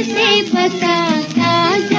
Ne fais pas ça, ça,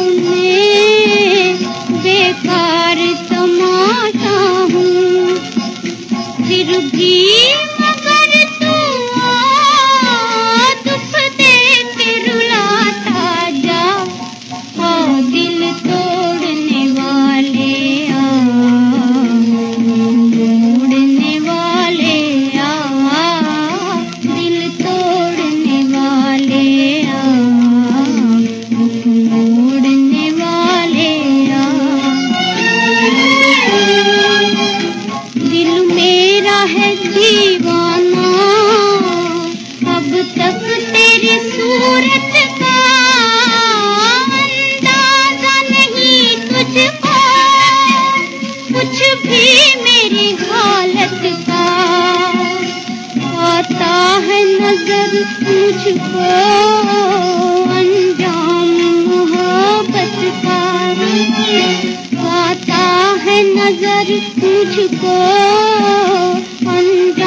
फिर भी मगर दीवाना अब तक तेरी सूरत का नहीं तुझको कुछ भी मेरी हालत का आता है नजर मुझको अंजाम मोहब्बत का आता है नजर मुझको Sim. Hum.